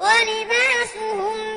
ولباسهم